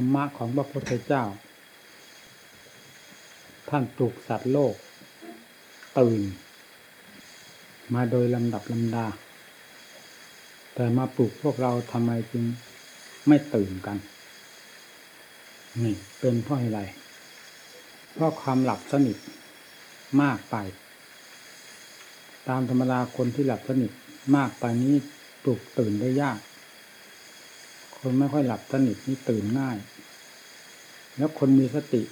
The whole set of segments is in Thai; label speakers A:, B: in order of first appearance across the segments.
A: รรมะของพระพุทธเจ้า ท่านปลุกสัตว์โลก ตื่น มาโดยลำดับลำดา แต่มาปลุกพวกเราทำไมจึงไม่ตื่นกัน นี่เป็นเพราะอะไรเพราะความหลับสนิทมากไป ตามธรรมดาคนที่หลับสนิทมากไปนี้ปลุกตื่นได้ยาก คนไม่ค่อยหลับสนิทนี่ตื่นง่าย แล้วคนมีสติ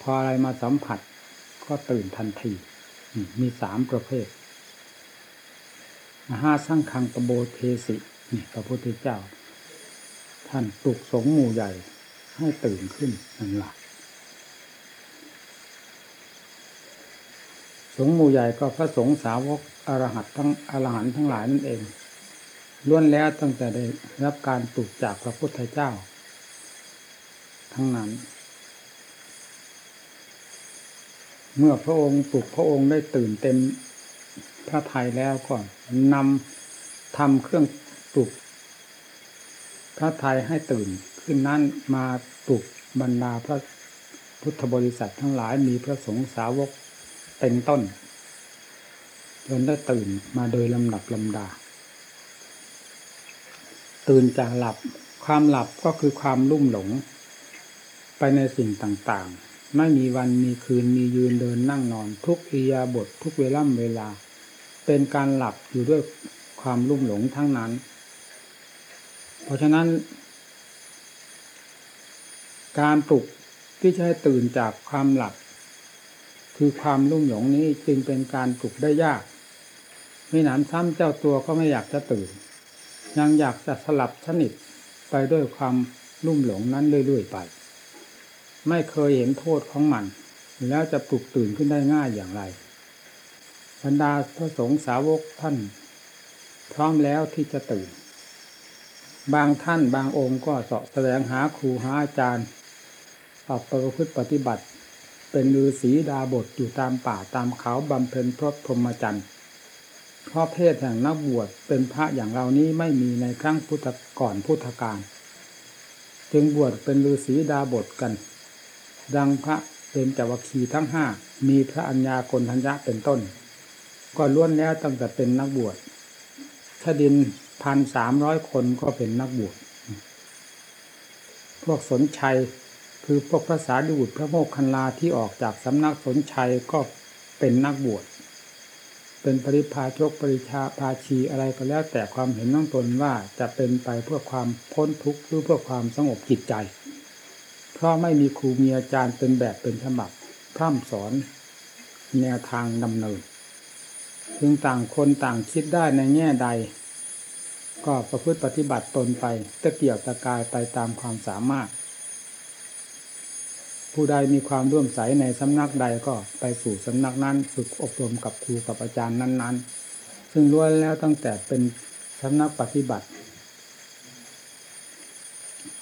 A: พออะไรมาสัมผัส ก็ตื่นทันทีมีสามประเภทห้าสร้างคังกโบเทสินี่พระพุทธเจ้า ท่านปลุกสงหมู่ใหญ่ ให้ตื่นขึ้นนั่นหลักสงหมู่ใหญ่ก็พระสงฆ์สาวกอรหัตทั้งอรหันต์ทั้งหลายนั่นเอง ล้วนแล้วตั้งแต่ได้รับการปลุกจากพระพุทธเจ้า ทั้งนั้น เมื่อพระองค์ปลุกพระองค์ได้ตื่นเต็มพระทัยแล้วก็นำทำเครื่องปลุก พระทัยให้ตื่นขึ้นนั้นมาปลุกบรรดาพระพุทธบริษัททั้งหลายมีพระสงฆ์สาวกเป็นต้นจนได้ตื่นมาโดยลำดับลำดา ตื่นจากหลับ ความหลับก็คือความลุ่มหลง ไปในสิ่งต่างๆ ไม่มีวันมีคืนมียืนเดินนั่งนอนทุกอิยาบททุกเวล่ำเวลา เป็นการหลับอยู่ด้วยความลุ่มหลงทั้งนั้น เพราะฉะนั้น การปลุกที่จะให้ตื่นจากความหลับ คือความลุ่มหลงนี้จึงเป็นการปลุกได้ยาก ไม่หนำซ้ำเจ้าตัวก็ไม่อยากจะตื่น ยังอยากจะสลับสนิทไปด้วยความลุ่มหลงนั้นเรื่อยๆไป ไม่เคยเห็นโทษของมัน แล้วจะปลุกตื่นขึ้นได้ง่ายอย่างไรบรรดาพระสงฆ์สาวกท่าน พร้อมแล้วที่จะตื่น บางท่านบางองค์ก็เสาะแสวงหาครูหาอาจารย์ออกประพฤติปฏิบัติ เป็นฤาษีดาบทอยู่ตามป่าตามเขาบำเพ็ญพรตพรหมจรรย์ เพราะเพศแห่งนักบวชเป็นพระอย่างเรานี้ไม่มีในครั้งพุทธก่อนพุทธกาลจึงบวชเป็นฤาษีดาบทกัน ดังพระเป็นจวัคคีทั้งห้ามีพระอัญญากลทัญญะเป็นต้น ก็ล้วนแล้วตั้งแต่เป็นนักบวชชดินพันสามร้อยคนก็เป็นนักบวชพวกสนชัยคือพวกภาษาดิบุตรพระโมกคันลาที่ออกจากสำนักสนชัยก็เป็นนักบวช เป็นปริพาชกปริชาภาชีอะไรก็แล้ว แต่ความเห็นน้องตนว่าจะเป็นไปเพื่อความพ้นทุกข์หรือเพื่อความสงบจิตใจ เพราะไม่มีครูมีอาจารย์เป็นแบบเป็นฉบับพร่ำสอนแนวทางดำเนินจึงต่างคนต่างคิดได้ในแง่ใด ก็ประพฤติปฏิบัติตนไปตะเกียบตะกายไปตามความสามารถ ผู้ใดมีความร่วมใสในสำนักใดก็ไปสู่สำนักนั้นฝึกอบรมกับครูกับอาจารย์นั้น ๆ ซึ่งล้วนแล้วตั้งแต่เป็นสำนักปฏิบัติ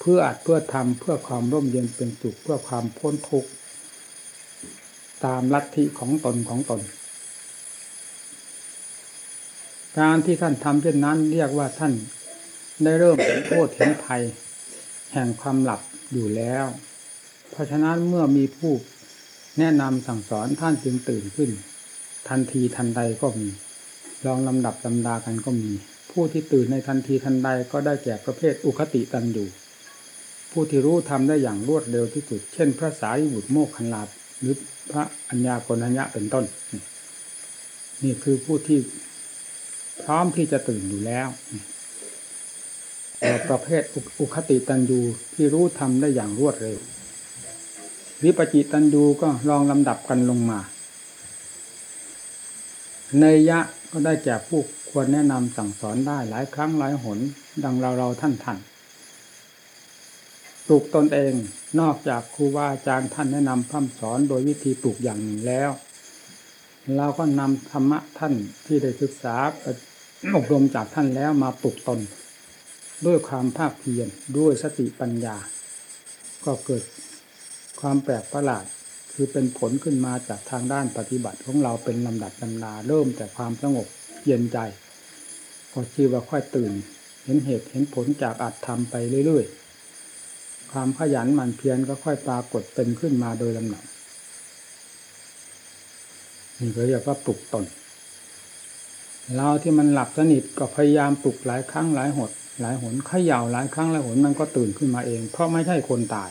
A: เพื่ออัดเพื่อทำเพื่อความร่มเย็นเป็นสุขเพื่อความพ้นทุกข์ตามลัทธิของตนของตน การที่ท่านทำเช่นนั้นเรียกว่าท่านได้เริ่มเห็นโทษเห็นภัย แห่งความหลับอยู่แล้ว เพราะฉะนั้นเมื่อมีผู้แนะนำสั่งสอนท่านจึงตื่นขึ้น ทันทีทันใดก็มี ลองลำดับลำดากันก็มี ผู้ที่ตื่นในทันทีทันใดก็ได้แก่ประเภทอุคติตันอยู่ ผู้ที่รู้ทำได้อย่างรวดเร็วที่สุด เช่น พระสารีบุตรโมกขันลาบหรือพระอัญญาโกณัญญะเป็นต้น นี่คือผู้ที่พร้อมที่จะตื่นอยู่แล้วแต่ประเภทอุคติตันยูที่รู้ทำได้อย่างรวดเร็ว วิปจิตันยูก็ลองลำดับกันลงมาเนยยะก็ได้แก่ผู้ควรแนะนำสั่งสอนได้หลายครั้งหลายหน ดังเราเราท่านท่านปลูกตนเองนอกจากครูบาอาจารย์ท่านแนะนำพร่ำสอนโดยวิธีปลูกอย่างหนึ่งแล้ว เราก็นำธรรมะท่านที่ได้ศึกษาอบรมจากท่านแล้วมาปลูกตน ด้วยความภาคเพียรด้วยสติปัญญา ก็เกิด ความแปลกประหลาด คือเป็นผลขึ้นมาจากทางด้านปฏิบัติของเราเป็นลำดับลำนาเริ่มแต่ความสงบเย็นใจก็ชื่อว่าค่อยตื่น เห็นเหตุเห็นผลจากอัดทำไปเรื่อยๆ ความขยันหมั่นเพียรก็ค่อยปรากฏเป็นขึ้นมาโดยลำดับนี่ก็เรียกว่าปลุกตนเราที่มันหลับสนิทก็พยายามปลุกหลายครั้งหลายหดหลายหนเขย่าหลายครั้งหลายหนมันก็ตื่นขึ้นมาเอง เพราะไม่ใช่คนตาย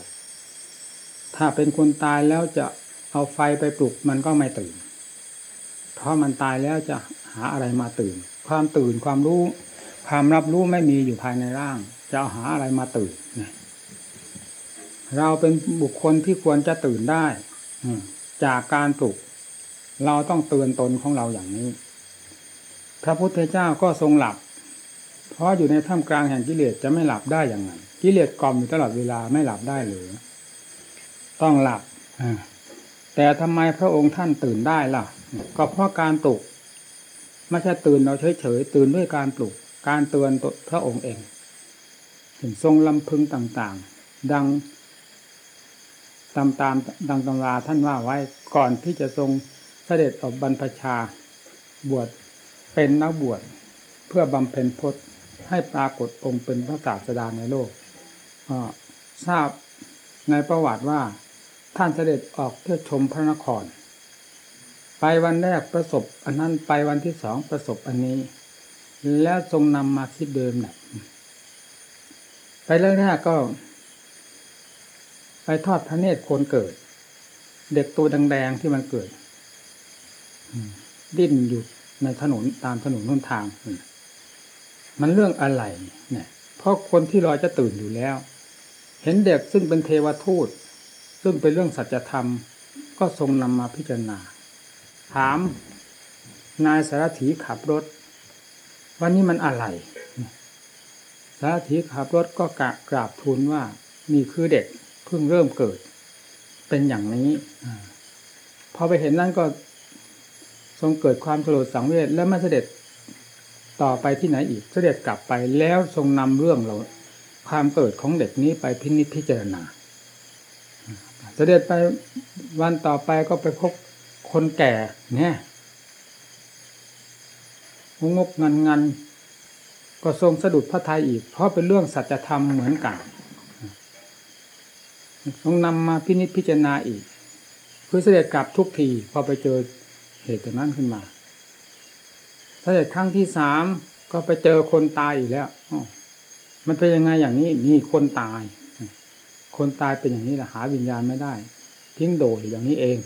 A: ถ้าเป็นคนตายแล้วจะเอาไฟไปปลุกมันก็ไม่ตื่น เพราะมันตายแล้วจะหาอะไรมาตื่น ความตื่นความรู้ ความรับรู้ไม่มีอยู่ภายในร่าง จะาหาอะไรมาตื่นเราเป็นบุคคลที่ควรจะตื่นได้จากการปลุก เราต้องเตือนตนของเราอย่างนี้ พระพุทธเจ้าก็ทรงหลับ เพราะอยู่ในท่ามกลางแห่งกิเลสจะไม่หลับได้อย่างไงกิเลสกล่อมอยู่ตลอดเวลาไม่หลับได้หรือ ต้องหลับแต่ทำไมพระองค์ท่านตื่นได้ล่ะ ก็เพราะการปลุกไม่ใช่ตื่นเราเฉยๆตื่นด้วยการปลุก การเตือนพระองค์เองถึงทรงลำพึงต่างๆ ดังตามตามดังตำราท่านว่าไว้ก่อนที่จะทรงเสด็จออกบรรพชาบวชเป็นนักบวชเพื่อบำเพ็ญพจน์ให้ปรากฏองค์เป็นพระศาสดาในโลกทราบในประวัติว่า ท่านเสด็จออกเพื่อชมพระนคร ไปวันแรกประสบ อันนั้นไปวันที่สองประสบอันนี้ แล้วทรงนำมาที่เดิมนะไปแรกๆก็ ไปทอดพระเนตรคนเกิด เด็กตัวแดงๆที่มันเกิดดิ้นอยู่ในถนนตามถนนน้นทาง มันเรื่องอะไรเนี่ยเพราะคนที่รอจะตื่นอยู่แล้ว เห็นเด็กซึ่งเป็นเทวทูต ซึ่งเป็นเรื่องสัจธรรม ก็ทรงนำมาพิจารณา ถาม นายสารถีขับรถ วันนี้มันอะไร สารถีขับรถก็กะกราบทูลว่านี่คือเด็กเพิ่งเริ่มเกิด เป็นอย่างนี้พอไปเห็นนั่นก็ทรงเกิดความสลดสังเวชแล้วมาเสด็จต่อไปที่ไหนอีกเสด็จกลับไปแล้วทรงนำเรื่องเราความเกิดของเด็กนี้ไปพินิจพิจารณา เสด็จไปวันต่อไปก็ไปพบคนแก่เนี่ยงกงันงันก็ทรงสะดุดพระทัยอีก เพราะเป็นเรื่องสัจธรรมเหมือนกันทรงนำมาพินิจพิจารณาอีกคือเสด็จกลับทุกทีพอไปเจอเหตุนั้นขึ้นมาเสด็จครั้งที่สามก็ไปเจอคนตายอีกแล้วมันเป็นยังไงอย่างนี้มีคนตาย คนตายเป็นอย่างนี้แหละหาวิญญาณไม่ได้ ทิ้งโดยอย่างนี้เอง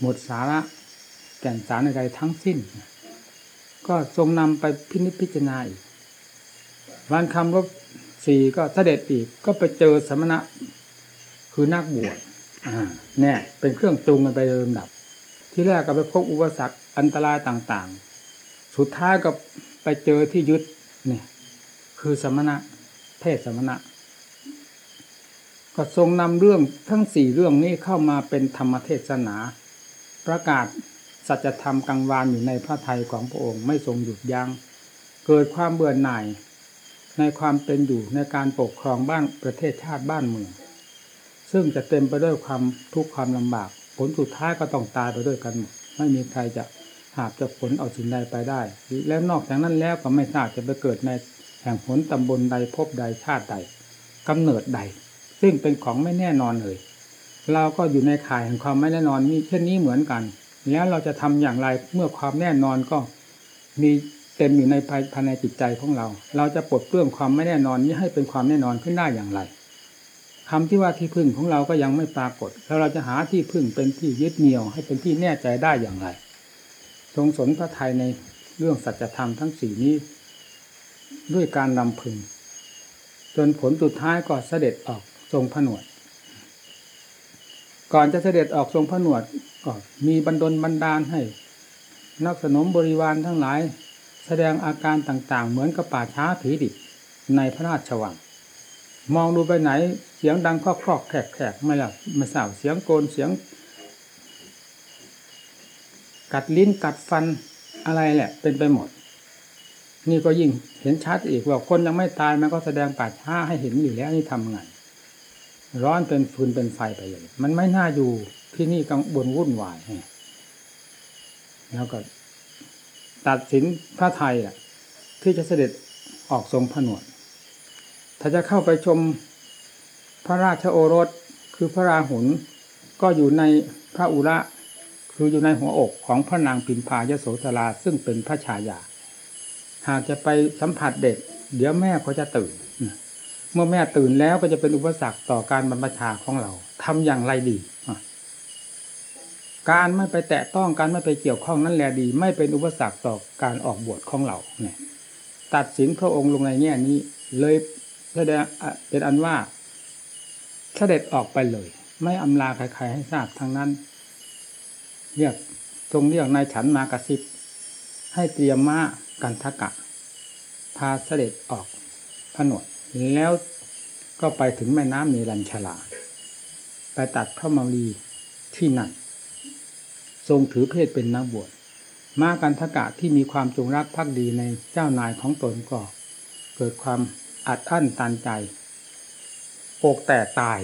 A: หมดสาระแก่นสารอะไรทั้งสิ้น ก็ทรงนำไปพินิจพิจารณาอีกวันคำรบสี่ก็เสด็จอีกก็ไปเจอสมณะคือนักบวชเนี่ยเป็นเครื่องจูงกันไปเดิมดับ ที่แรกก็ไปพบอุปสรรคอันตรายต่าง ๆ สุดท้ายก็ไปเจอที่ยึดเนี่ย คือสมณะ เทศสมณะ ก็ทรงนำเรื่องทั้งสี่เรื่องนี้เข้ามาเป็นธรรมเทศนา ประกาศสัจธรรมกลางวานอยู่ในพระทัยของพระองค์ไม่ทรงหยุดยัง้งเกิดความเบื่อหน่ายในความเป็นอยู่ในการปกครองบ้านประเทศชาติบ้านเมือง ซึ่งจะเต็มไปด้วยความทุกข์ความลำบาก ผลสุดท้ายก็ต้องตายไปด้วยกัน ไม่มีใครจะหาบจะผลเอาสิ่งใดไปได้ และนอกจากนั้นแล้วก็ไม่ทราบจะไปเกิดใน แห่งผลตำบลใดพบใดชาติใดกำเนิดใด ซึ่งเป็นของไม่แน่นอนเลย เราก็อยู่ในข่ายแห่งความไม่แน่นอนนี้เช่นนี้เหมือนกัน แล้วเราจะทำอย่างไรเมื่อความแน่นอนก็มีเต็มอยู่ในภายในจิตใจของเรา เราจะปลดเปลื้องความไม่แน่นอนนี้ให้เป็นความแน่นอนขึ้นได้อย่างไรคำที่ว่าที่พึ่งของเราก็ยังไม่ปรากฏ แล้วเราจะหาที่พึ่งเป็นที่ยึดเหนี่ยวให้เป็นที่แน่ใจได้อย่างไร ทรงสนพระไทยในเรื่องสัจธรรมทั้งสี่นี้ ด้วยการนำพึง จนผลสุดท้ายก็เสด็จออกทรงผนวด ก่อนจะเสด็จออกทรงผนวดก็มีบรรดลบรรดาลให้ นักสนมบริวารทั้งหลาย แสดงอาการต่างๆ เหมือนกับป่าช้าผีดิบในพระราชวัง มองดูไปไหนเสียงดังครอกครอกแขกแขกไม่ละไม่สาวเสียงโกนเสียง กัดลิ้นกัดฟันอะไรแหละ เป็นไปหมด นี่ก็ยิ่งเห็นชัดอีกว่าคนยังไม่ตายมันก็แสดงป่าช้าให้เห็นอยู่แล้วนี่ทำไงร้อนเป็นฟืนเป็นไฟไปอย่างมันไม่น่าอยู่ที่นี่กังวลวุ่นวายแล้วก็ตัดสินพระไทยอะ ที่จะเสด็จออกทรงผนวด ถ้าจะเข้าไปชมพระราชโอรสคือพระราหุลก็อยู่ในพระอุระคืออยู่ในหัวอกของพระนางพิมพายโสธราซึ่งเป็นพระชายา หากจะไปสัมผัสเด็ก เดี๋ยวแม่เขาจะตื่น เมื่อแม่ตื่นแล้วก็จะเป็นอุปสรรคต่อการบรรพชาของเราทำอย่างไรดี การไม่ไปแตะต้องการไม่ไปเกี่ยวข้องนั่นแหละดี ไม่เป็นอุปสรรคต่อการออกบวชของเราเนี่ยตัดสินพระองค์ลงในแง่นี้ เลยแสดงเป็นอันว่า เสด็จออกไปเลย ไม่อำลาใครๆให้ทราบทั้งนั้น เรียกทรงเรียกนายฉันมากระซิบให้เตรียมม้า กันทกะ พาเสด็จออกผนวดแล้วก็ไปถึงแม่น้ำเนรัญชลา ไปตัดพระมารีที่นั่น ทรงถือเพศเป็นนักบวชมากันทกะที่มีความจงรักภักดีในเจ้านายของตนก็ เกิดความอัดอั้นตันใจอกแต่ตาย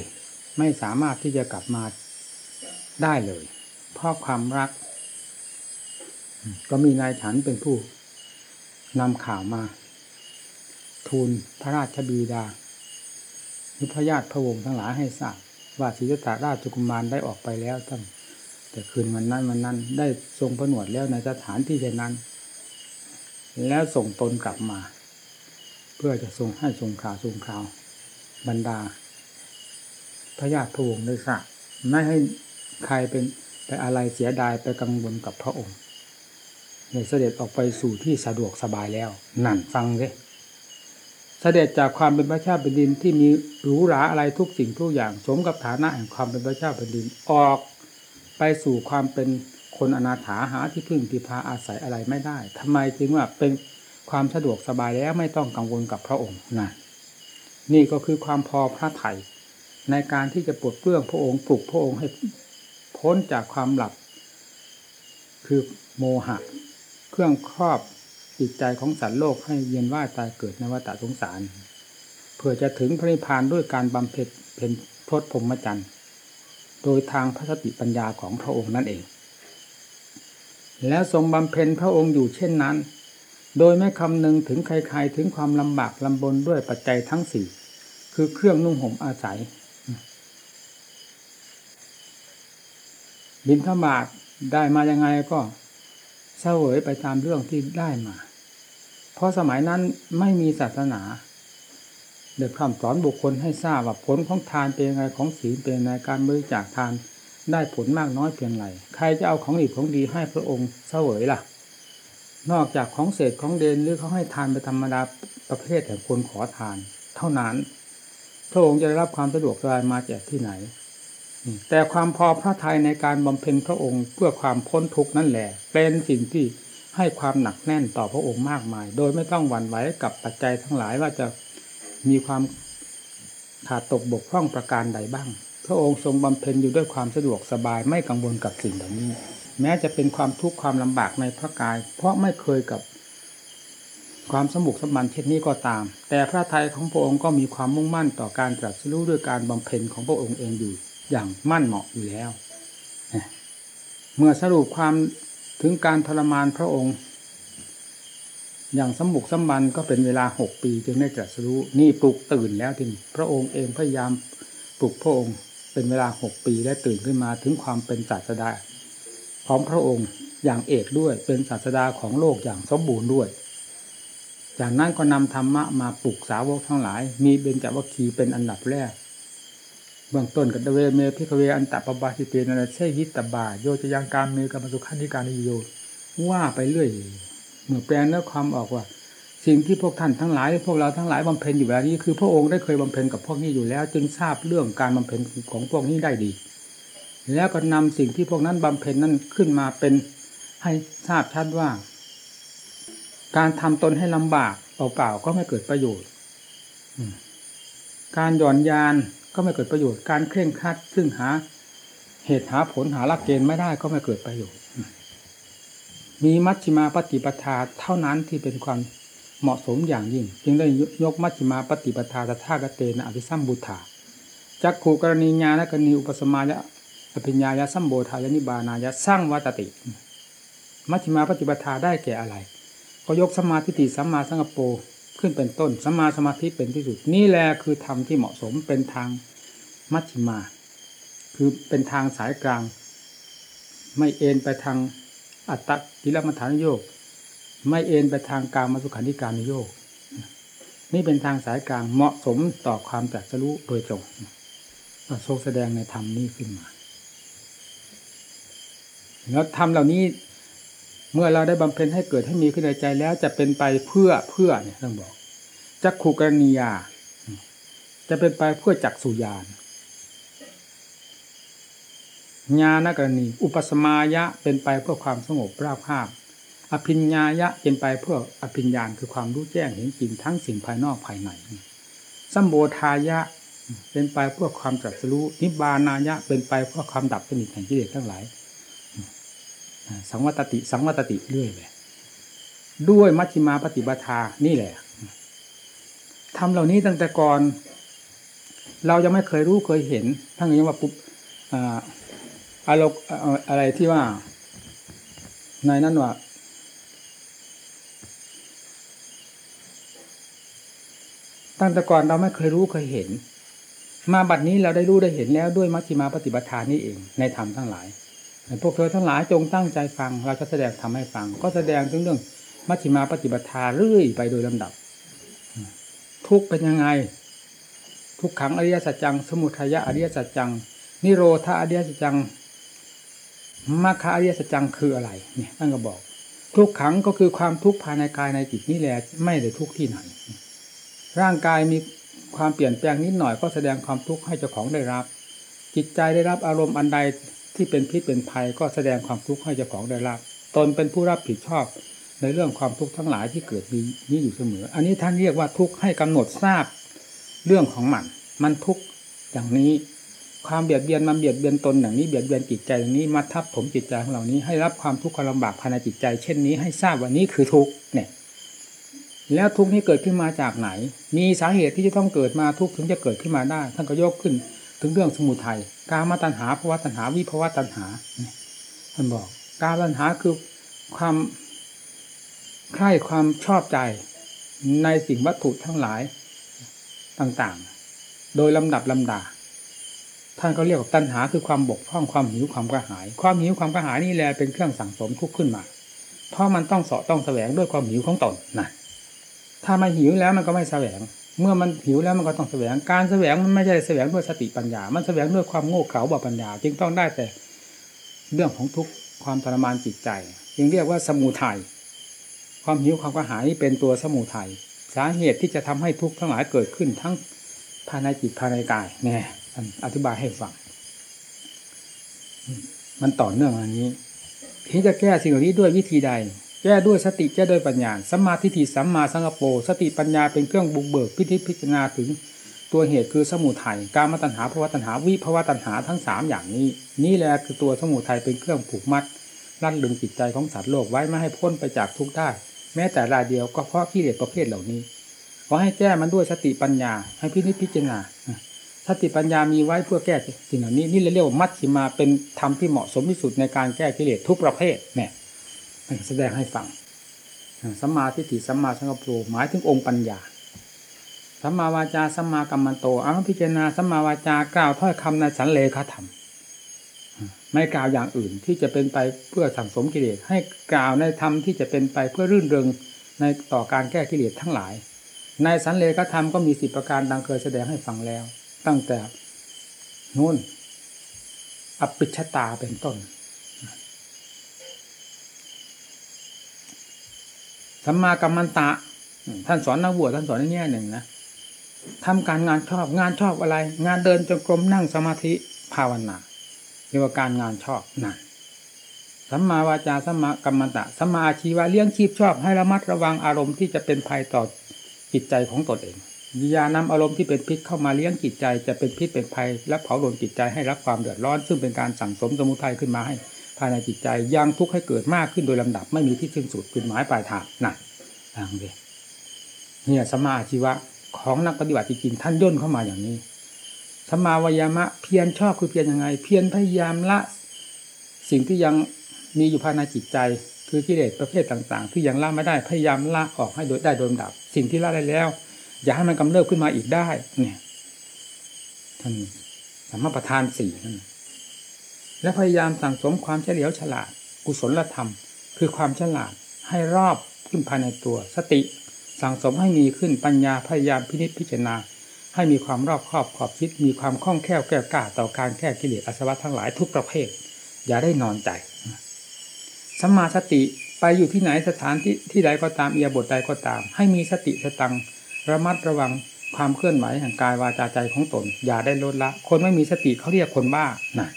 A: ไม่สามารถที่จะกลับมาได้เลย เพราะความรัก ก็มีนายฉันเป็นผู้ นำข่าวมา ทูลพระราชบิดาหรือพระญาติพระวงศ์ทั้งหลายให้ทราบว่าศรีสตาราชกุมารได้ออกไปแล้วตั้งแต่คืนวันนั้นวันนั้น ได้ทรงผนวดแล้วในสถานที่เช่นนั้น แล้วส่งตนกลับมา เพื่อจะทรงให้ทรงข่าวทรงข่าว บรรดา พระญาติพระวงศ์ได้ทราบไม่ให้ใครเป็นไปอะไรเสียดายไปกังวลกับพระองค์ ในเสด็จออกไปสู่ที่สะดวกสบายแล้ว นั่นฟังเลยเสด็จจากความเป็นพระเจ้าแผ่นดินที่มีหรูหราอะไรทุกสิ่งทุกอย่างสมกับฐานะแห่งความเป็นพระเจ้าแผ่นดินออกไปสู่ความเป็นคนอนาถาหาที่พึ่งที่พาอาศัยอะไรไม่ได้ทำไมจึงว่าเป็นความสะดวกสบายแล้วไม่ต้องกังวลกับพระองค์นั่นนี่ก็คือความพอพระไถ่ในการที่จะปลดเปลื้องพระองค์ปลุกพระองค์ให้พ้นจากความหลับ คือโมหะ เครื่องครอบจิตใจของสัตว์โลกให้เวียนว่าตายเกิดในวัฏสงสารเพื่อจะถึงพระนิพพานด้วยการบำเพ็ญเป็นพจพรหมจรรย์โดยทางพระสติปัญญาของพระองค์นั่นเอง แล้วทรงบำเพ็ญพระองค์อยู่เช่นนั้น โดยไม่คำนึงถึงใครๆถึงความลำบากลำบนด้วยปัจจัยทั้งสี่คือเครื่องนุ่งห่มอาศัย บินธบาตได้มายังไงก็ เสวยไปตามเรื่องที่ได้มา เพราะสมัยนั้นไม่มีศาสนาเด็กคำสอนบุคคลให้ทราบว่าผลของทานเป็นยังไงของศีลเป็นยังไงการบริจาคทานได้ผลมากน้อยเพียงไรใครจะเอาของดีของดีให้พระองค์เสวยล่ะ นอกจากของเศษของเดนหรือเขาให้ทานไปธรรมดาประเภทแห่งคนขอทาน เท่านั้น พระองค์จะได้รับความสะดวกสบายมาจากที่ไหน แต่ความพอพระทัยในการบำเพ็ญพระองค์เพื่อความพ้นทุกข์นั่นแหละ เป็นสิ่งที่ให้ความหนักแน่นต่อพระองค์มากมาย โดยไม่ต้องหวั่นไหวกับปัจจัยทั้งหลายว่าจะมีความขาดตกบกพร่องประการใดบ้าง พระองค์ทรงบำเพ็ญอยู่ด้วยความสะดวกสบายไม่กังวลกับสิ่งเหล่านี้ แม้จะเป็นความทุกข์ความลำบากในพระกาย เพราะไม่เคยกับความสมุกสมบันเช่นนี้ก็ตาม แต่พระทัยของพระองค์ก็มีความมุ่งมั่นต่อการตรัสรู้ด้วยการบำเพ็ญของพระองค์เองอยู่ อย่างมั่นเหมาะอยู่แล้ว เมื่อสรุปความถึงการทรมานพระองค์ อย่างสมบุกสมบันก็เป็นเวลาหกปีจึงได้ตรัสรู้นี่ปลุกตื่นแล้วทีนี้พระองค์เองพยายามปลุกพระองค์ เป็นเวลาหกปีและตื่นขึ้นมาถึงความเป็นศาสดาของพระองค์อย่างเอกด้วยเป็นศาสดาของโลกอย่างสมบูรณ์ด้วย จากนั้นก็นำธรรมะมาปลุกสาวกทั้งหลาย มีเบญจวัคคีย์เป็นอันดับแรก เบื้องต้นกับเวเมพิคเวอันตปปาสิเตนะเชยิตบาโยจะยังการเมกับมสุขันธิการนิโยว่าไปเรื่อยเมื่อแปลเนื้อความออกว่า สิ่งที่พวกท่านทั้งหลายพวกเราทั้งหลายบำเพ็ญอยู่แบบนี้คือพระองค์ได้เคยบำเพ็ญกับพวกนี้อยู่แล้ว จึงทราบเรื่องการบำเพ็ญของพวกนี้ได้ดี แล้วก็นำสิ่งที่พวกนั้นบำเพ็ญนั้นขึ้นมาเป็นให้ทราบชัดว่า การทำตนให้ลำบากเปล่าๆก็ไม่เกิดประโยชน์การหย่อนยาน ก็ไม่เกิดประโยชน์การเคร่งครัด ซึ่งหาเหตุหาผลหาหลักเกณฑ์ไม่ได้ก็ไม่เกิดประโยชน์ มีมัชฌิมาปฏิปทาเท่านั้นที่เป็นความเหมาะสมอย่างยิ่ง จึงได้ยกมัชฌิมาปฏิปทาตถากเตนะอภิสัมบุธาจักขูกรณีญาณกรณีอุปสมายะอภิญญายะสัมโบธายนิบานายะสร้างวัตติ มัชฌิมาปฏิปทาได้แก่อะไร ก็ยกสมาธิติสัมมาสังกปร ขึ้นเป็นต้นสัมมาสมาธิเป็นที่สุด นี่แหละคือธรรมที่เหมาะสมเป็นทางมัชฌิมา คือเป็นทางสายกลาง ไม่เอ็นไปทางอัตตกิลมัฐานโยก ไม่เอ็นไปทางกลางมาสุขันธิการโยก นี่เป็นทางสายกลางเหมาะสมต่อความตรัสรู้โดยตรงทรงแสดงในธรรมนี้ขึ้นมาแล้วธรรมเหล่านี้ เมื่อเราได้บำเพ็ญให้เกิดให้มีขึ้นในใจแล้วจะเป็นไปเพื่อเพื่อเนี่ยต้องบอกจักขุกรณียา จะเป็นไปเพื่อจักสุญานญาณกรณี อุปสมายะเป็นไปเพื่อความสงบราบคาบอภิญญายะเป็นไปเพื่ออภิญญาคือความรู้แจ้งเห็นจริงทั้งสิ่งภายนอกภายในสัมโบทายะเป็นไปเพื่อความตรัสรู้นิบานายะเป็นไปเพื่อความดับสนิทแห่งกิเลสทั้งหลาย สังวัตติ สังวัตติเรื่อยไปด้วยมัชฌิมาปฏิบัตินี่แหละทำเหล่านี้ตั้งแต่ก่อน เรายังไม่เคยรู้เคยเห็นทั้งนี้ว่าปุ๊บอารมณ์อะไรที่ว่าในนั้นว่าตั้งแต่ก่อนเราไม่เคยรู้เคยเห็น มาบัดนี้เราได้รู้ได้เห็นแล้วด้วยมัชฌิมาปฏิบัตินี้เอง ในธรรมทั้งหลาย พวกเธอทั้งหลายจงตั้งใจฟัง เราจะแสดงทำให้ฟัง ก็แสดงถึงเรื่องมัชฌิมาปฏิบัติเรื่อยไปโดยลำดับ ทุกเป็นยังไง ทุกขังอริยสัจจัง สมุทัยอริยสัจจัง นิโรธาอริยสัจจังมรรคอริยสัจจังคืออะไร เนี่ยท่านก็บอก ทุกขังก็คือความทุกข์ภายในกายในจิตนี่แหละไม่ได้ทุกข์ที่ไหน ร่างกายมีความเปลี่ยนแปลงนิดหน่อยก็แสดงความทุกข์ให้เจ้าของได้รับ จิตใจได้รับอารมณ์อันใด ที่เป็นพิษเป็นภัยก็แสดงความทุกข์ให้เจ้าของได้รับ ตนเป็นผู้รับผิดชอบในเรื่องความทุกข์ทั้งหลายที่เกิดมีนี้อยู่เสมอ อันนี้ท่านเรียกว่าทุกข์ให้กำหนดทราบเรื่องของมัน มันทุกข์อย่างนี้ความเบียดเบียนมันเบียดเบียนตนอย่างนี้เบียดเบียนจิตใจอย่างนี้มาทับถมจิตใจของเรานี้ให้รับความทุกข์ความลำบากภายในจิตใจ เช่นนี้ให้ทราบว่านี้คือทุกข์เนี่ย แล้วทุกข์นี้เกิดขึ้นมาจากไหน มีสาเหตุที่จะต้องเกิดมาทุกข์ถึงจะเกิดขึ้นมาได้ท่านก็ยกขึ้น ถึงเรื่องสมุทัยกามาตัณหาภาวะตัณหา วิภาวะตัณหาท่านบอกกาตัณหาคือความใคร่ความชอบใจในสิ่งวัตถุทั้งหลายต่างๆ โดยลำดับลำดา ท่านก็เรียกว่าตัณหาคือความบกพร่องความหิวความกระหาย ความหิวความกระหายนี่แหละเป็นเครื่องสั่งสมทุกข์ขึ้นมา เพราะมันต้องเสาะต้องแสวงด้วยความหิวของตนนะถ้ามันหิวแล้วมันก็ไม่แสวง เมื่อมันหิวแล้วมันก็ต้องแสวง การแสวงมันไม่ใช่แสวงด้วยสติปัญญา มันแสวงด้วยความโง่เขลาบ่ปัญญา จึงต้องได้แต่เรื่องของทุกความทรมานจิตใจ จึงเรียกว่าสมุทัยความหิวความกระหายนี่เป็นตัวสมุทัยสาเหตุที่จะทำให้ทุกข์ทั้งหลายเกิดขึ้นทั้งภายในจิตภายในกายเนี่ยอธิบายให้ฟัง มันต่อเนื่องอันนี้ที่จะแก้สิ่งเหล่านี้ด้วยวิธีใด แก้ด้วยสติแก้ด้วยปัญญาสัมมาทิฏฐิสัมมาสังกปรสติปัญญาเป็นเครื่องบุกเบิกพิธีพิจารณาถึงตัวเหตุคือสมุทัยการมตัญหาภาวตัญหาวิภาวตัญหาทั้งสามอย่างนี้ นี่แหละคือตัวสมุทัยเป็นเครื่องผูกมัดรัดดึงจิตใจของสัตว์โลกไว้ไม่ให้พ้นไปจากทุกข์ได้ แม้แต่รายเดียวก็เพราะกิเลสประเภทเหล่านี้ขอให้แก้มันด้วยสติปัญญา ให้พินิจพิจารณาสติปัญญามีไว้เพื่อแก้สิ่งเหล่านี้นี่เรียกว่ามัชฌิมาเป็นธรรมที่เหมาะสมที่สุดในการแก้กิเลสทุกประเภทเนี่ย แสดงให้ฟังสัมมาทิฏฐิสัมมาสังกปรหมายถึงองค์ปัญญาสัมมาวาจาสัมมากัมมันโตอังพิจารณาสัมมาวาจากล่าวถ้อยคำในสันเลขาธรรมไม่กล่าวอย่างอื่นที่จะเป็นไปเพื่อสั่งสมกิเลสให้กล่าวในธรรมที่จะเป็นไปเพื่อรื่นเริงในต่อการแก้กิเลสทั้งหลาย ในสันเลขาธรรมก็มีสิบประการดังเคยแสดงให้ฟังแล้ว ตั้งแต่นู่นอปิชตาเป็นต้น สัมมากัมมันตะ ท่านสอนนักบวชท่านสอนในแง่หนึ่งนะทำการงานชอบงานชอบอะไร งานเดินจงกรมนั่งสมาธิภาวนาเรียกว่าการงานชอบนั่นสัมมาวาจาสัมมากัมมันตะสัมมาอาชีวะเลี้ยงชีพชอบ ให้ระมัดระวังอารมณ์ที่จะเป็นภัยต่อจิตใจของตนเองอย่านำอารมณ์ที่เป็นพิษเข้ามาเลี้ยงจิตใจจะเป็นพิษเป็นภัย และเผาโลนจิตใจให้รับความเดือดร้อน ซึ่งเป็นการสั่งสมสมุทัยขึ้นมาให้ ภายในจิตใจยังทุกข์ให้เกิดมากขึ้นโดยลำดับไม่มีที่สิ้นสุดจุดหมายปลายทางนั่นทางเดียเนี่ยสมาชีวะของนักปฏิบัติจริงท่านย่นเข้ามาอย่างนี้สมาวายามะเพียรชอบคือเพียรยังไง เพียรพยายามละ สิ่งที่ยังมีอยู่ภายในจิตใจ คือกิเลสประเภทต่าง ๆ ที่ยังละไม่ได้พยายามละออกให้โดยได้โดยลำดับ สิ่งที่ละได้แล้ว อย่าให้มันกำเริบขึ้นมาอีกได้ เนี่ยท่านสามารถประทานสี่นั่น และพยายามสั่งสมความเฉลียวฉลาด กุศลธรรม คือความฉลาดให้รอบขึ้นภายในตัว สติ สั่งสมให้มีขึ้นปัญญาพยายามพินิจพิจารณา ให้มีความรอบครอบขอบคิด มีความคล่องแคล่วแก้วกล้าต่อการแก้กิเลสอาสวะทั้งหลายทุกประเภท อย่าได้นอนใจสัมมาสติไปอยู่ที่ไหนสถานที่ที่ใดก็ตามเอียบทใดก็ตาม ให้มีสติสตังระมัดระวังความเคลื่อนไหวแห่งกายวาจาใจของตน อย่าได้ลดละ คนไม่มีสติเขาเรียกคนบ้านะ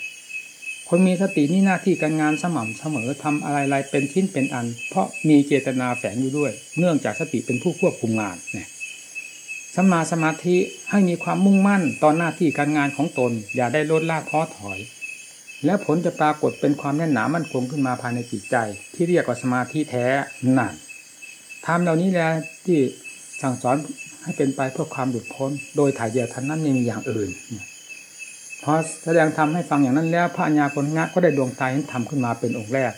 A: คนมีสตินี่หน้าที่การงานสม่ำเสมอทำอะไรๆเป็นชิ้นเป็นอัน เพราะมีเจตนาแฝงอยู่ด้วย เนื่องจากสติเป็นผู้ควบคุมงานเนี่ยสมาสมาธิให้มีความมุ่งมั่นตอนหน้าที่การงานของตน อย่าได้ลดละท้อถอย และผลจะปรากฏเป็นความแน่นหนามั่นคงขึ้นมาภายในจิตใจ ที่เรียกว่าสมาธิแท้นั่นทำเหล่านี้แหละที่สั่งสอนให้เป็นไปเพื่อความหลุดพ้น โดยถ่ายเดียวทันนั้นไม่มีอย่างอื่น พอแสดงธรรมให้ฟังอย่างนั้นแล้วพระัญาคนงักก็ได้ดวงตาเห็นธรรมขึ้นมาเป็นองค์แรก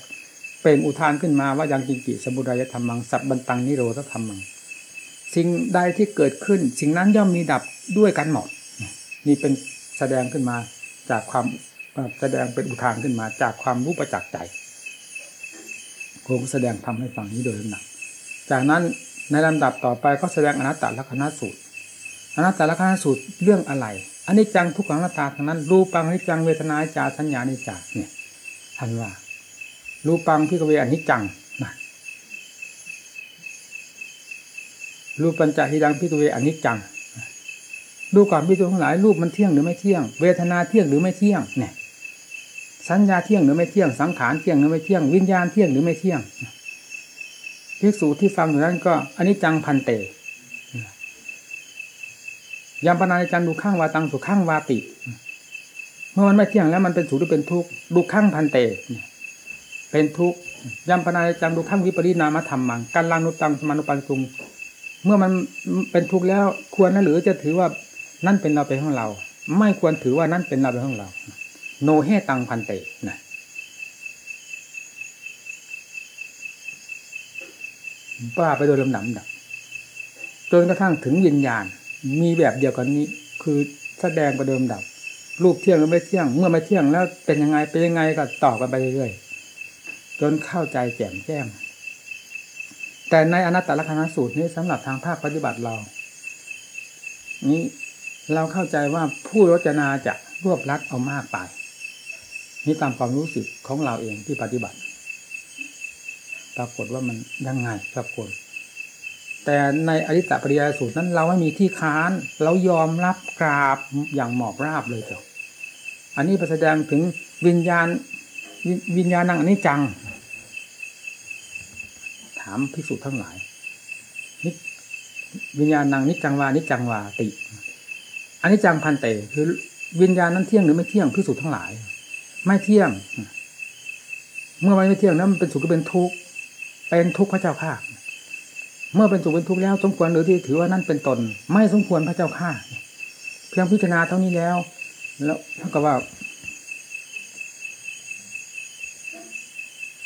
A: เป็นอุทานขึ้นมาว่ายังกิงกิสมุทัยธรรมังสัพบันตังนิโรธธรรมัง สิ่งใดที่เกิดขึ้น สิ่งนั้นย่อมมีดับด้วยกันหมดนี่เป็นแสดงขึ้นมาจากความแสดงเป็นอุทานขึ้นมาจากความรู้ประจักษ์ใจคงแสดงทำให้ฟังนี้โดยลำดับจากนั้นในลำดับต่อไปก็แสดงอนัตตลักษณสูตรอนัตตลักษณสูตรเรื่องอะไร อันนี้จังทุกขังนัตตาทั้งนั้น รูปังอนิจังเวทนาจาสัญญานิจาเนี่ยท่านว่า รูปังพิกเวอนิจจังนะรูปัญจหิดังพิกเวอนิจจังดูก่อนพิจูทั้งหลายรูปมันเที่ยงหรือไม่เที่ยง เวทนาเที่ยงหรือไม่เที่ยงเนี่ยสัญญาเที่ยงหรือไม่เที่ยงสังขารเที่ยงหรือไม่เที่ยงวิญญาณเที่ยงหรือไม่เที่ยงภิกษุที่ฟังอยู่นั้นก็อันนี้จังพันเต ยามปนาจันดูข้างวาตังสุข้างวาติ เมื่อมันไม่เที่ยงแล้วมันเป็นสุขหรือเป็นทุกข์ดูข้างพันเตเป็นทุกข์ยามปนาจันดูข้างวิปริณามธรรมังการลังนุตังสมานุปันตุงเมื่อมันเป็นทุกข์แล้วควรนะหรือจะถือว่านั่นเป็นเราเป็นของเรา ไม่ควรถือว่านั่นเป็นเราเป็นของเรา โนเฮตังพันเตนะป้าไปโดยลำดับดับจนกระทั่งถึงวิญญาณ มีแบบเดียวกันนี้ คือแสดงประเดิมดับ รูปเที่ยงหรือไม่เที่ยง เมื่อไม่เที่ยงแล้วเป็นยังไงเป็นยังไงก็ต่อกันไปเรื่อยๆจนเข้าใจแจ่มแจ้ง แต่ในอนัตตลกนสูตรนี้สำหรับทางภาคปฏิบัติเรา นี้เราเข้าใจว่าผู้รจนาจะรวบรัดเอามากไปนี่ตามความรู้สึกของเราเองที่ปฏิบัติ ปรากฏว่ามันยังไงปรากฏ แต่ในอริตปริยสูตรนั้น เราไม่มีที่ค้าน เรายอมรับกราบอย่างหมอบราบเลยเจ้าอันนี้แสดงถึงวิญญาณวิญญาณนังอันนี้จัง ถามพิสูจน์ทั้งหลายนิวิญญาณนังนิจังวานิจังวาติ อันนี้จังพันเตคือวิญญาณนั้นเที่ยงหรือไม่เที่ยงพิสูจน์ทั้งหลาย ไม่เที่ยง เมื่อไม่เที่ยงนั้นมันเป็นสุขก็เป็นทุกข์เป็นทุกข์พระเจ้าข้า เมื่อเป็นสุขเป็นทุกข์แล้ว สมควรหรือที่ถือว่านั่นเป็นตน ไม่สมควรพระเจ้าข้าเพียงพิจารณาเท่านี้แล้ว แล้วเท่ากับว่า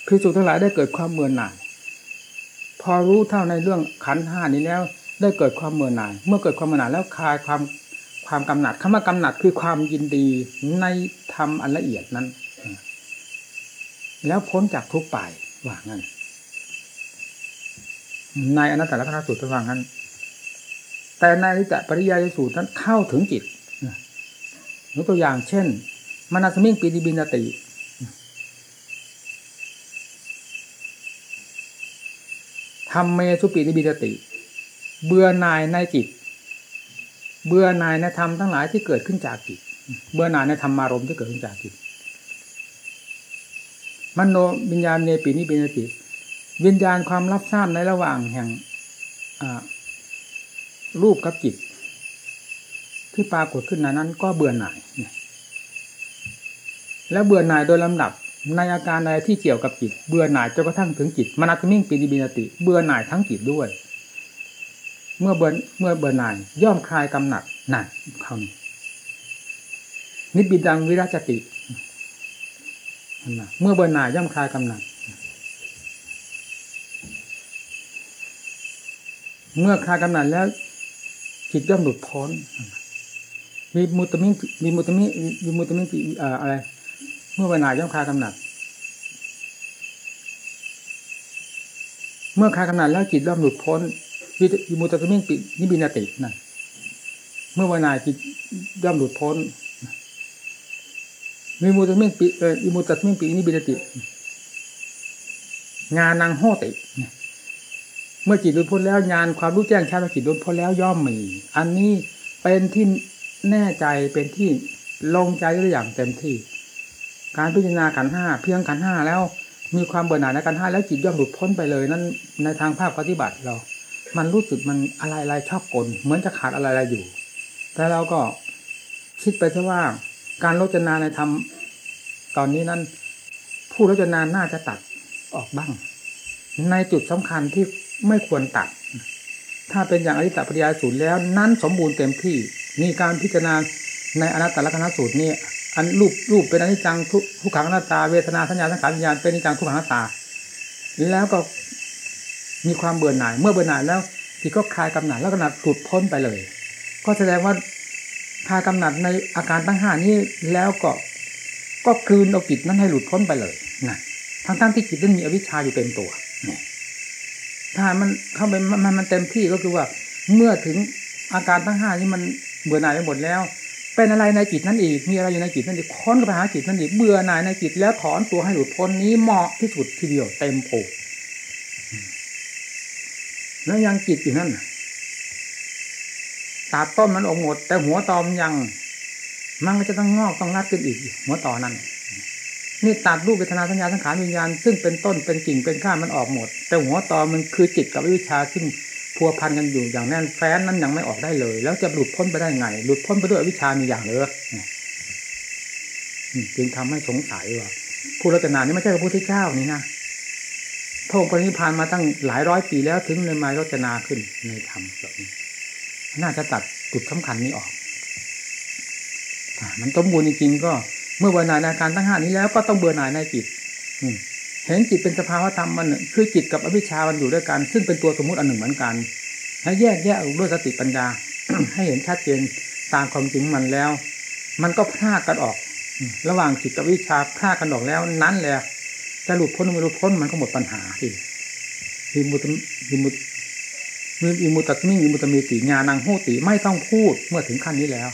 A: คือสุขทั้งหลายได้เกิดความเมื่อหน่าย พอรู้เท่าในเรื่องขันห้านี้แล้ว ได้เกิดความเมื่อหน่าย เมื่อเกิดความเมื่อหน่ายแล้วคลายความความกำหนัดคำว่ากำหนัดคือความยินดีในธรรมอันละเอียดนั้น แล้วพ้นจากทุกป่ายว่างั้น ในอนัตตลักษณสูตรระหว่างนั้น แต่ในริจปริยายสูตรนั้นเข้าถึงจิตยกตัวอย่างเช่นมนาสมิงปีติบินติทำเมสุปีติบินติ เบื่อนายในจิต เบื่อหน่ายในธรรมทั้งหลายที่เกิดขึ้นจากจิต เบื่อหน่ายในธรรมารมที่เกิดขึ้นจากจิตมโนวิญญาณเนปีนิบินติ วิญญาณความรับทราบในระหว่างแห่งรูปกับจิต ที่ปรากฏขึ้นนั้น ก็เบื่อหน่ายแล้วเบื่อหน่ายโดยลำดับในอาการใดที่เกี่ยวกับจิต เบื่อหน่ายจนกระทั่งถึงจิตมนัตมิ่งปีดิบินติ เบื่อหน่ายทั้งจิตด้วย เมื่อเบื่อเมื่อเบื่อหน่าย ย่อมคลายกำหนัดหนักคำนิบิดังวิราชติเมื่อเบื่อหน่ายย่อมคลายกำหนัด เมื่อคลายกำหนัดแล้วจิตย่อมหลุดพ้นมีมุตมิงมีมุตมิมีมุตมิงอ่าอะไร เมื่อเวลาย่อมคลายกำหนัด เมื่อคลายกำหนัดแล้วจิตย่อมหลุดพ้นวิมุตมิงปินิบินตินั่นเมื่อเวลาจิตย่อมหลุดพ้นมีมุตมิงปิอิมุตมิงปินิบินติ งานนางโหติเเมื่อจิตหลุดพ้นแล้วญาณความรู้แจ้งชัดว่าจิตหลุดพ้นแล้วย่อมมี อันนี้เป็นที่แน่ใจเป็นที่ลงใจได้อย่างเต็มที่ การพิจารณาขันห้าเพียงขันห้าแล้วมีความเบื่อหน่ายในขันห้าแล้วจิตย่อมหลุดพ้นไปเลย นั่นในทางภาคปฏิบัติเรา มันรู้สึกมันอะไรอะไรชอบกล เหมือนจะขาดอะไรอะไรอยู่ แต่เราก็คิดไปซะว่าการโลจนาในธรรมตอนนี้นั้น ผู้โลจนาน่าจะตัดออกบ้าง ในจุดสำคัญที่ ไม่ควรตัด ถ้าเป็นอย่างอริตปริยาสูตรแล้วนั้นสมบูรณ์เต็มที่นี่การพิจารณาในอนัตตลกนัสูตรนี่อันรูปรูปเป็นอนิจจังทุทุกขังอนัตตาเวทนาสัญญาสังขารวิญญาณเป็นอนิจจังทุกขังอนัตตา แล้วก็มีความเบื่อหน่าย เมื่อเบื่อหน่ายแล้วจิตก็คลายกำหนัดแล้วกำหนัดหลุดพ้นไปเลย ก็แสดงว่าคลายกำหนัดในอาการตั้งห้านี้แล้วก็ก็คืนเอาจิตนั้นให้หลุดพ้นไปเลยนะทั้งๆที่จิตนั้นมีอวิชชาอยู่เต็มตัว ถ้ามันเข้าไปมันมันเต็มที่ก็คือว่า เมื่อถึงอาการทั้งห้านี้มันเบื่อหน่ายไปหมดแล้ว เป็นอะไรในจิตนั้นอีก มีอะไรอยู่ในจิตนั้นอีกค้นไปหาจิตนั้นอีกเบื่อหน่ายในจิตแล้วถอนตัวให้หลุดพ้นนี้เหมาะที่สุดทีเดียวเต็มโผแล้วยังจิตอยู่นั่นตัดต้นมันออกหมด แต่หัวตอมยัง มันก็จะต้องงอกต้องรัดขึ้นอีก หัวต่อนั้น นี่ตัดรูปเวทนาสัญญาสังขารวิญญาณซึ่งเป็นต้นเป็นกิ่งเป็นข้ามันออกหมด แต่หัวตอมันคือจิตกับวิชาซึ่งพัวพันกันอยู่อย่างแน่นแฟ้นนั้นยังไม่ออกได้เลย แล้วจะหลุดพ้นไปได้ไง หลุดพ้นไปด้วยวิชามีอย่างเลยจึงทำให้สงสัยว่าผู้รัตนานี่ไม่ใช่พระพุทธเจ้านี่นะพระองค์ปณิพานมาตั้งหลายร้อยปีแล้วถึงเลยมารจนาขึ้นในธรรมแบบนี้น่าจะตัดจุดสำคัญนี้ออกมันสมบูรณ์จริงๆก็ เมื่อเบื่อหน่ายในอาการทั้งห้านี้แล้วก็ต้องเบื่อหน่ายในจิตเห็นจิตเป็นสภาวะธรรมมันคือจิตกับอวิชชามันอยู่ด้วยกัน ซึ่งเป็นตัวสมมุติอันหนึ่งเหมือนกันให้แยกแยกด้วยสติปัญญา ให้เห็นชัดเจนตามความจริงมันแล้ว มันก็พลากันออก ระหว่างจิตกับวิชาพลากันออกแล้วนั้นแหละจะหลุดพ้นไม่หลุดพ้นมันก็หมดปัญหาที่มีมุตมีมุตมีมุตตมิมีมุตมีติญาณังโหติไม่ต้องพูดเมื่อถึงขั้นนี้แล้ว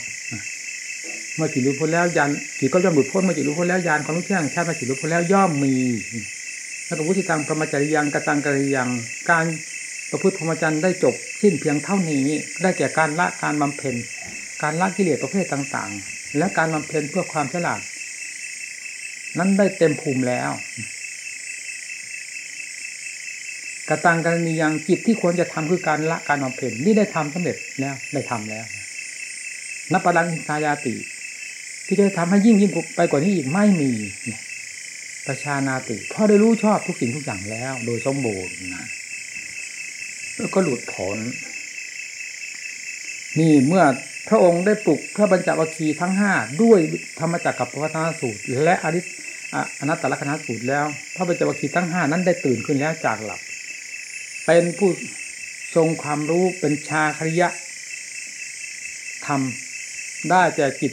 A: เมื่อจิตหลุดพ้นแล้วยานจิตก็ย่อมหลุดพ้นเมื่อจิตหลุดพ้นแล้วยานความรู้แจ้งชาติเมื่อจิตหลุดพ้นแล้วย่อมมีแล้วก็วุฒิตังพรหมจริยังกตังกริยังการประพฤติพรหมจรรย์ได้จบสิ้นเพียงเท่านี้ ได้แก่การละการบำเพ็ญ การละกิเลสประเภทต่างๆ และการบำเพ็ญเพื่อความฉลาด นั้นได้เต็มภูมิแล้วกตังกันมียังจิตที่ควรจะทำคือการละการบำเพ็ญนี่ได้ทำสำเร็จแล้วได้ทำแล้วนับปรังทายาติ ที่จะทำให้ยิ่งยิ่งไปกว่านี้อีกไม่มีประชานาติเพราะได้รู้ชอบทุกสิ่งทุกอย่างแล้ว โดยสมบูรณ์นะแล้วก็หลุดพ้นนี่เมื่อพระองค์ได้ปลุกพระบัญจวัคคีทั้งห้าด้วยธรรมจักรกับพระธนสูตร และอริอนัตตลกนัสูตรแล้ว พระบัญจวัคคีทั้งห้านั้นได้ตื่นขึ้นแล้วจากหลับ เป็นผู้ทรงความรู้เป็นชาคริยะทำได้แก่จิต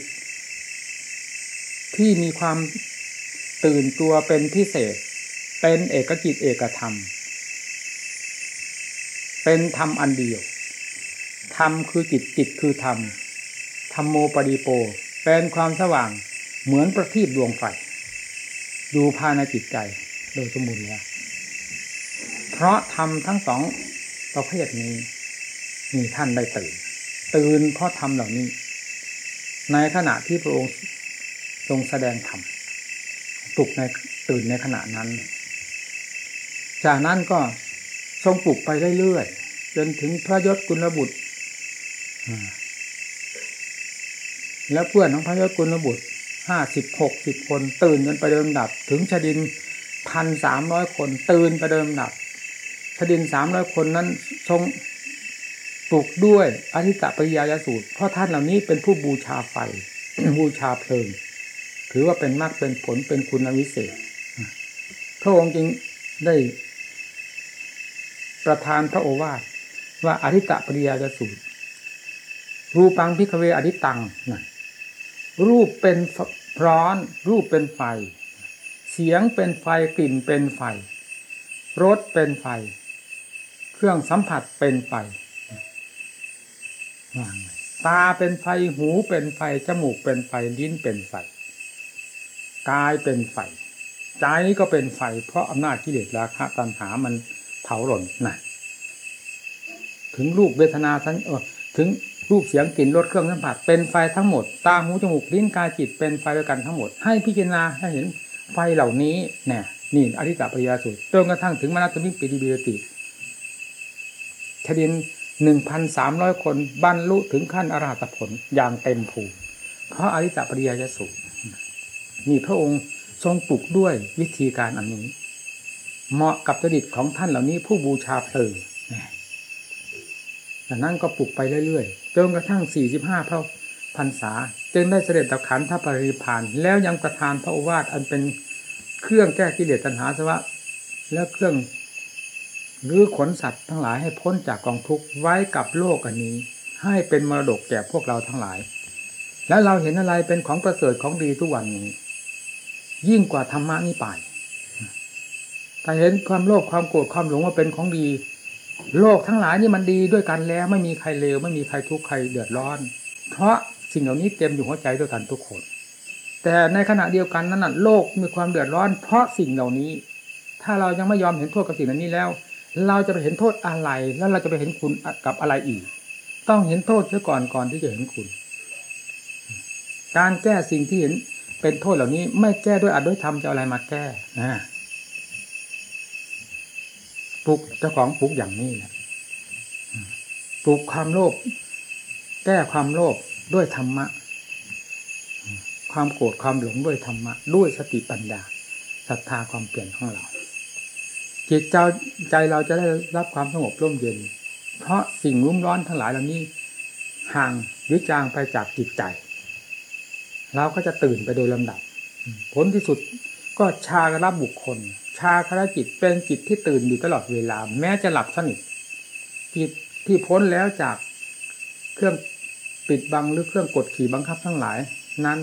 A: ที่มีความตื่นตัวเป็นพิเศษ เป็นเอกกิจเอกธรรม เป็นธรรมอันเดียว ธรรมคือจิตจิตคือธรรม ธรรมโมปดีโป เป็นความสว่างเหมือนประทีปดวงไฟอยู่ภายในจิตใจโดยสมบูรณ์แล้วเพราะธรรมทั้งสองประเภทนี้มีท่านได้ตื่น ตื่นเพราะธรรมเหล่านี้ ในขณะที่พระองค์ ทรงแสดงธรรมปลุกในตื่นในขณะนั้น จากนั้นก็ทรงปลุกไปเรื่อยๆจนถึงพระยศกุลบุตรแล้วเพื่อนของพระยศกุลบุตรห้าสิบหกสิบคน ตื่นกันไปเดิมดับ ถึงชดินพันสามร้อยคน ตื่นไปเดิมดับชดินสามร้อยคนนั้นทรงปลุกด้วยอาทิตตปริยายสูตร เพราะท่านเหล่านี้เป็นผู้บูชาไฟ บูชาเพลิง ถือว่าเป็นมรรคเป็นผลเป็นคุณวิเศษพระองค์จึงได้ประทานพระโอวาทว่าอาทิตตะปริยายะสูตร รูปัง ภิกขะเวอาทิตตังนั่นรูปเป็นร้อน รูปเป็นไฟ เสียงเป็นไฟกลิ่นเป็นไฟรสเป็นไฟ เครื่องสัมผัสเป็นไฟตาเป็นไฟหูเป็นไฟจมูกเป็นไฟลิ้นเป็นไฟ กายเป็นไฟใจนี้ก็เป็นไฟเพราะอำนาจกิเลสราคะตัณหามันเผาหล่นนะถึงรูปเวทนาทั้งเออถึงรูปเสียงกลิ่นรสเครื่องสัมผัสเป็นไฟทั้งหมดตาหูจมูกลิ้นกายจิตเป็นไฟด้วยกันทั้งหมด ให้พิจารณาให้เห็นไฟเหล่านี้เนี่ยนี่อริตปริยาสุดจนกระทั่งถึงมรณตมิปิริบิติชดินหนึ่งพันสามร้อยคนบรรลุถึงขั้นอรหัตผลอย่างเต็มภูมิเพราะอริตปริยาสุ นี่พระองค์ทรงปลุกด้วยวิธีการอันนี้ เหมาะกับจริตของท่านเหล่านี้ผู้บูชาเพลิงแต่นั้นก็ปลุกไปเรื่อยๆจนกระทั่งสี่สิบห้าพระพรรษา จึงได้เสด็จดับขันธปริพานแล้วยังประทานพระโอวาทอันเป็นเครื่องแก้กิเลสตัณหาสวะ และเครื่องหรือขนสัตว์ทั้งหลายให้พ้นจากกองทุกข์ไว้กับโลกอันนี้ ให้เป็นมรดกแก่พวกเราทั้งหลาย แล้วเราเห็นอะไรเป็นของประเสริฐของดีทุกวันนี้ ยิ่งกว่าธรรมะนี่ไปถ้าเห็นความโลภความโกรธความหลงว่าเป็นของดี โลกทั้งหลายนี่มันดีด้วยกันแล้ว ไม่มีใครเลวไม่มีใครทุกข์ใครเดือดร้อน เพราะสิ่งเหล่านี้เต็มอยู่หัวใจด้วยกันทุกคน แต่ในขณะเดียวกันนั้นนะโลกมีความเดือดร้อน เพราะสิ่งเหล่านี้ ถ้าเรายังไม่ยอมเห็นโทษกับสิ่งเหล่านี้แล้ว เราจะไปเห็นโทษอะไรแล้วเราจะไปเห็นคุณกับอะไรอีก ต้องเห็นโทษเสียก่อนก่อนที่จะเห็นคุณ การแก้สิ่งที่เห็น เป็นโทษเหล่านี้ ไม่แก้ด้วยอัดด้วยธรรมจะอะไรมาแก้นะปลุกเจ้าของปลุกอย่างนี้แหละปลุกความโลภแก้ความโลภด้วยธรรมะ ความโกรธความหลงด้วยธรรมะ ด้วยสติปัญญาศรัทธาความเปลี่ยนของเราจิตใจใจเราจะได้รับความสงบร่มเย็น เพราะสิ่งรุ่มร้อนทั้งหลายเหล่านี้ห่างหรือจางไปจากจิตใจ เราก็จะตื่นไปโดยลำดับ ผลที่สุดก็ชากรับบุคคล ชาครจิตเป็นจิตที่ตื่นอยู่ตลอดเวลา แม้จะหลับสนิทจิตที่พ้นแล้วจากเครื่องปิดบังหรือเครื่องกดขี่บังคับทั้งหลาย นั้น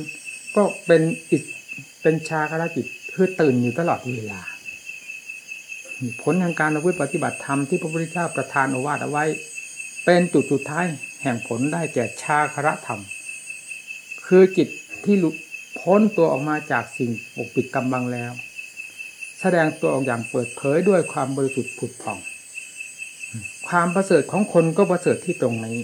A: ก็เป็นอิเป็นชาครจิตคือตื่นอยู่ตลอดเวลาผลทางการประพฤติปฏิบัติธรรมที่พระพุทธเจ้าประทานโอวาทเอาไว้ เป็นจุดสุดท้ายแห่งผลได้แก่ชาครธรรม คือจิต ที่หลุดพ้นตัวออกมาจากสิ่งปกปิดกำบังแล้ว แสดงตัวออกอย่างเปิดเผยด้วยความบริสุทธิ์ผุดผ่อง ความประเสริฐของคนก็ประเสริฐที่ตรงนี้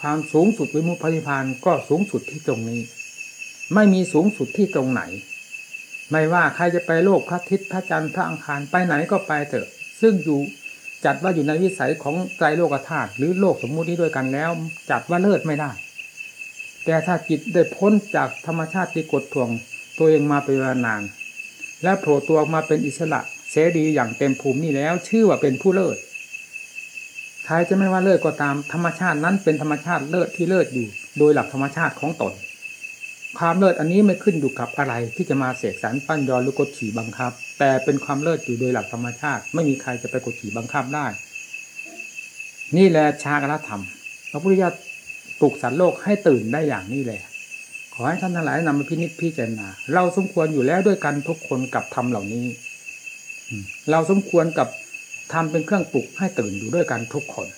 A: ความสูงสุดวิมุตติพานก็สูงสุดที่ตรงนี้ ไม่มีสูงสุดที่ตรงไหน ไม่ว่าใครจะไปโลกพระทิตย์พระจันทร์พระอังคารไปไหนก็ไปเถอะ ซึ่งอยู่จัดว่าอยู่ในวิสัยของไตรโลกธาตุหรือโลกสมมุตินี้ด้วยกันแล้ว จัดว่าเลิศไม่ได้ แต่ถ้าจิตได้พ้นจากธรรมชาติที่กดท่วง ตัวเองมาเป็นเวลานาน และโผล่ตัวออกมาเป็นอิสระเสรีอย่างเต็มภูมินี่แล้ว ชื่อว่าเป็นผู้เลิศใครจะไม่ว่าเลิศก็ตามธรรมชาตินั้นเป็นธรรมชาติเลิศที่เลิศอยู่ โดยหลักธรรมชาติของตน ความเลิศอันนี้ไม่ขึ้นอยู่กับอะไรที่จะมาเสกสรรปั้นยอหรือกดขี่บังคับ แต่เป็นความเลิศอยู่โดยหลักธรรมชาติ ไม่มีใครจะไปกดขี่บังคับได้ นี่แหละชากรธรรมพระพุทธเจ้า ปลุกสัตว์โลกให้ตื่นได้อย่างนี้แหละ ขอให้ท่านทั้งหลายนำมาพินิจพิจารณา เราสมควรอยู่แล้วด้วยกันทุกคนกับธรรมเหล่านี้ เราสมควรกับทำเป็นเครื่องปลุกให้ตื่นอยู่ด้วยกันทุกคน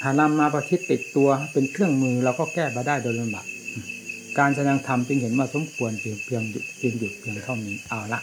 A: ถ้านำมาประทิติดตัวเป็นเครื่องมือเราก็แก้มาได้โดยลำบากการแสดงธรรมจึงเห็นว่าสมควรเพียงเพียงหยุดเพียงหยุดเพียงเท่านี้เอาละ